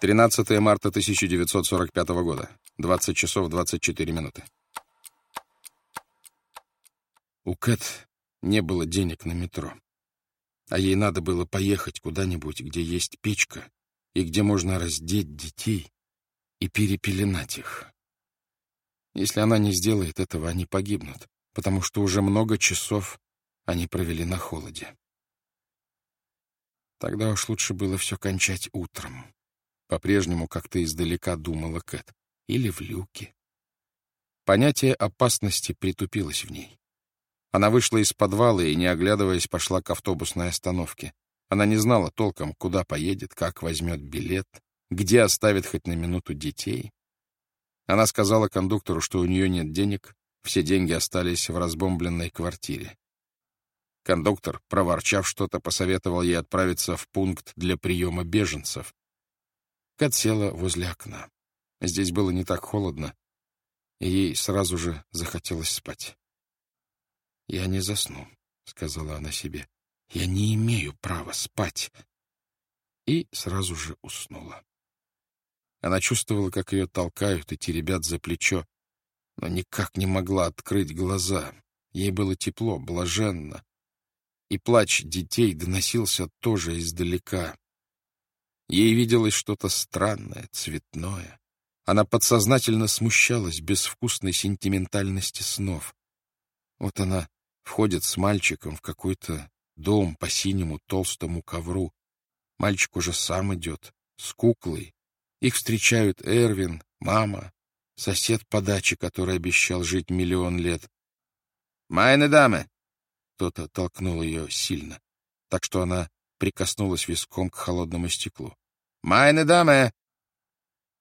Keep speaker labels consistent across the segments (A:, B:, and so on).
A: 13 марта 1945 года. 20 часов 24 минуты. У Кэт не было денег на метро. А ей надо было поехать куда-нибудь, где есть печка и где можно раздеть детей и перепеленать их. Если она не сделает этого, они погибнут, потому что уже много часов они провели на холоде. Тогда уж лучше было все кончать утром. По-прежнему как-то издалека думала Кэт. Или в люке. Понятие опасности притупилось в ней. Она вышла из подвала и, не оглядываясь, пошла к автобусной остановке. Она не знала толком, куда поедет, как возьмет билет, где оставит хоть на минуту детей. Она сказала кондуктору, что у нее нет денег, все деньги остались в разбомбленной квартире. Кондуктор, проворчав что-то, посоветовал ей отправиться в пункт для приема беженцев. Кат села возле окна. Здесь было не так холодно, и ей сразу же захотелось спать. «Я не засну», — сказала она себе. «Я не имею права спать». И сразу же уснула. Она чувствовала, как ее толкают и теребят за плечо, но никак не могла открыть глаза. Ей было тепло, блаженно. И плач детей доносился тоже издалека. Ей виделось что-то странное, цветное. Она подсознательно смущалась безвкусной сентиментальности снов. Вот она входит с мальчиком в какой-то дом по синему толстому ковру. Мальчик уже сам идет, с куклой. Их встречают Эрвин, мама, сосед по даче, который обещал жить миллион лет. «Майны дамы!» Кто-то толкнул ее сильно, так что она прикоснулась виском к холодному стеклу. «Майны дамы!»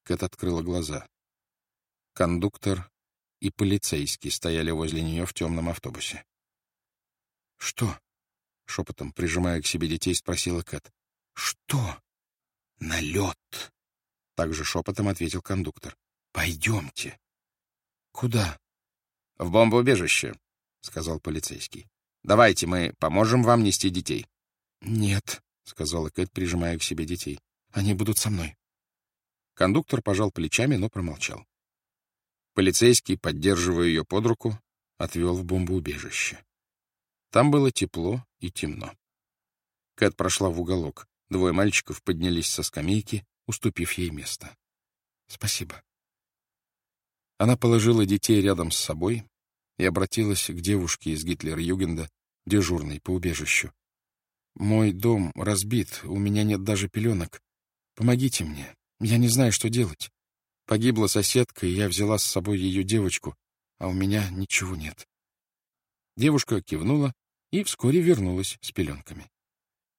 A: Кэт открыла глаза. Кондуктор и полицейский стояли возле нее в темном автобусе. «Что?» — шепотом, прижимая к себе детей, спросила Кэт. «Что?» «Налет!» — также шепотом ответил кондуктор. «Пойдемте». «Куда?» «В бомбоубежище», — сказал полицейский. «Давайте мы поможем вам нести детей». «Нет», — сказала Кэт, прижимая к себе детей. «Они будут со мной». Кондуктор пожал плечами, но промолчал. Полицейский, поддерживая ее под руку, отвел в бомбоубежище. Там было тепло и темно. Кэт прошла в уголок. Двое мальчиков поднялись со скамейки, уступив ей место. «Спасибо». Она положила детей рядом с собой и обратилась к девушке из Гитлер-Югенда, дежурной по убежищу. «Мой дом разбит, у меня нет даже пеленок. Помогите мне, я не знаю, что делать. Погибла соседка, и я взяла с собой ее девочку, а у меня ничего нет. Девушка кивнула и вскоре вернулась с пеленками.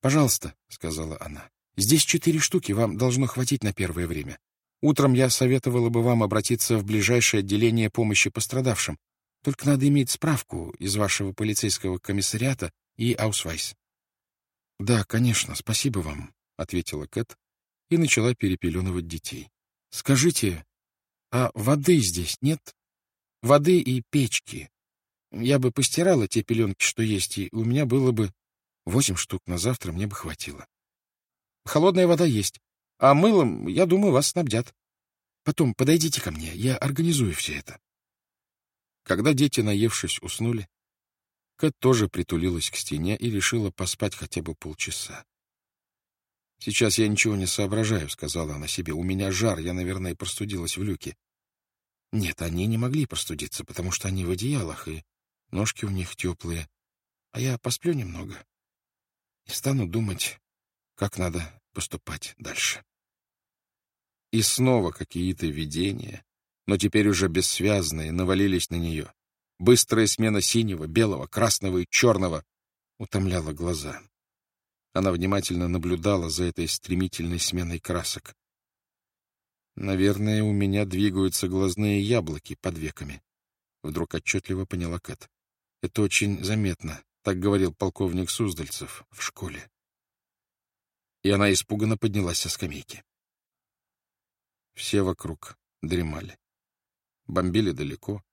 A: «Пожалуйста», — сказала она, — «здесь четыре штуки, вам должно хватить на первое время. Утром я советовала бы вам обратиться в ближайшее отделение помощи пострадавшим. Только надо иметь справку из вашего полицейского комиссариата и аусвайс». «Да, конечно, спасибо вам», — ответила Кэт, и начала перепеленывать детей. — Скажите, а воды здесь нет? Воды и печки. Я бы постирала те пеленки, что есть, и у меня было бы восемь штук на завтра, мне бы хватило. Холодная вода есть, а мылом, я думаю, вас снабдят. Потом подойдите ко мне, я организую все это. Когда дети, наевшись, уснули, Кэт тоже притулилась к стене и решила поспать хотя бы полчаса. «Сейчас я ничего не соображаю», — сказала она себе. «У меня жар, я, наверное, простудилась в люке». Нет, они не могли простудиться, потому что они в одеялах, и ножки у них теплые. А я посплю немного и стану думать, как надо поступать дальше. И снова какие-то видения, но теперь уже бессвязные, навалились на нее. Быстрая смена синего, белого, красного и черного утомляла глаза. Она внимательно наблюдала за этой стремительной сменой красок. «Наверное, у меня двигаются глазные яблоки под веками», — вдруг отчетливо поняла Кэт. «Это очень заметно», — так говорил полковник Суздальцев в школе. И она испуганно поднялась со скамейки. Все вокруг дремали. Бомбили далеко.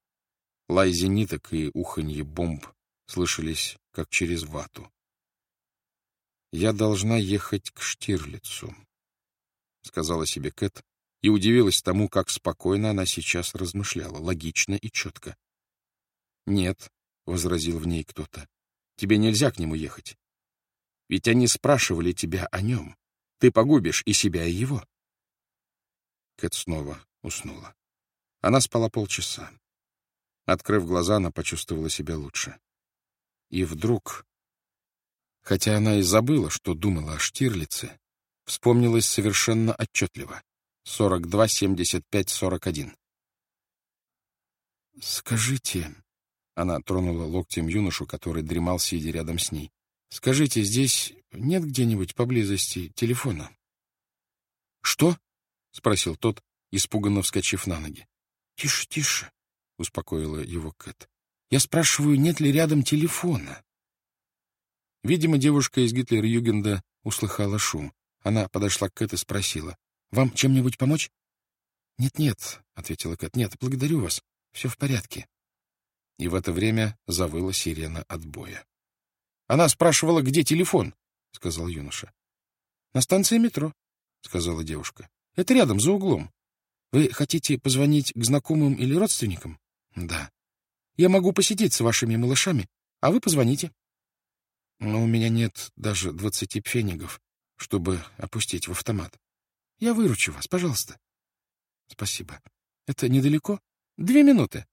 A: Лай зениток и уханье бомб слышались, как через вату. Я должна ехать к Штирлицу. сказала себе Кэт, и удивилась тому, как спокойно она сейчас размышляла, логично и четко. «Нет», — возразил в ней кто-то, — «тебе нельзя к нему ехать. Ведь они спрашивали тебя о нем. Ты погубишь и себя, и его». Кэт снова уснула. Она спала полчаса. Открыв глаза, она почувствовала себя лучше. И вдруг, хотя она и забыла, что думала о Штирлице, вспомнилось совершенно отчетливо. 42, 75, 41. «Скажите...» — она тронула локтем юношу, который дремал, сидя рядом с ней. «Скажите, здесь нет где-нибудь поблизости телефона?» «Что?» — спросил тот, испуганно вскочив на ноги. «Тише, тише», — успокоила его Кэт. «Я спрашиваю, нет ли рядом телефона?» Видимо, девушка из Гитлер-Югенда услыхала шум. Она подошла к Кэт и спросила. «Вам чем-нибудь помочь?» «Нет-нет», — ответила Кэт. «Нет, благодарю вас. Все в порядке». И в это время завыла сирена отбоя. «Она спрашивала, где телефон?» — сказал юноша. «На станции метро», — сказала девушка. «Это рядом, за углом. Вы хотите позвонить к знакомым или родственникам? Да. Я могу посидеть с вашими малышами, а вы позвоните. Но у меня нет даже двадцати пфенигов, чтобы опустить в автомат. Я выручу вас, пожалуйста. Спасибо. Это недалеко? Две минуты.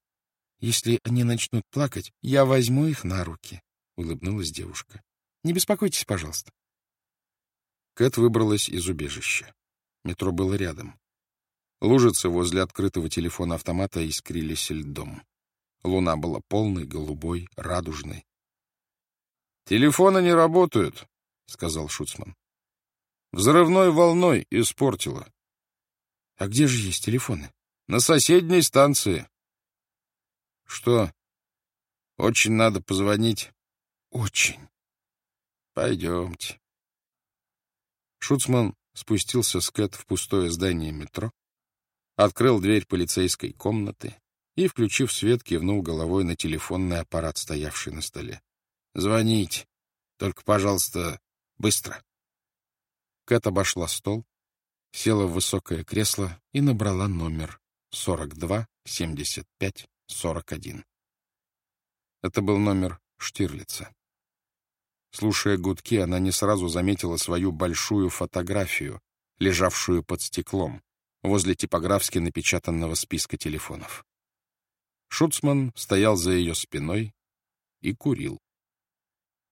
A: Если они начнут плакать, я возьму их на руки, — улыбнулась девушка. Не беспокойтесь, пожалуйста. Кэт выбралась из убежища. Метро было рядом. Лужицы возле открытого телефона автомата искрились льдом. Луна была полной, голубой, радужной. — Телефоны не работают, — сказал Шуцман. — Взрывной волной испортило. — А где же есть телефоны? — На соседней станции. — Что? Очень надо позвонить? — Очень. — Пойдемте. Шуцман спустился с Кэт в пустое здание метро, открыл дверь полицейской комнаты и, включив свет, кивнул головой на телефонный аппарат, стоявший на столе. «Звонить. Только, пожалуйста, быстро». Кэт обошла стол, села в высокое кресло и набрала номер 42-75-41. Это был номер Штирлица. Слушая гудки, она не сразу заметила свою большую фотографию, лежавшую под стеклом, возле типографски напечатанного списка телефонов. Шуцман стоял за ее спиной и курил.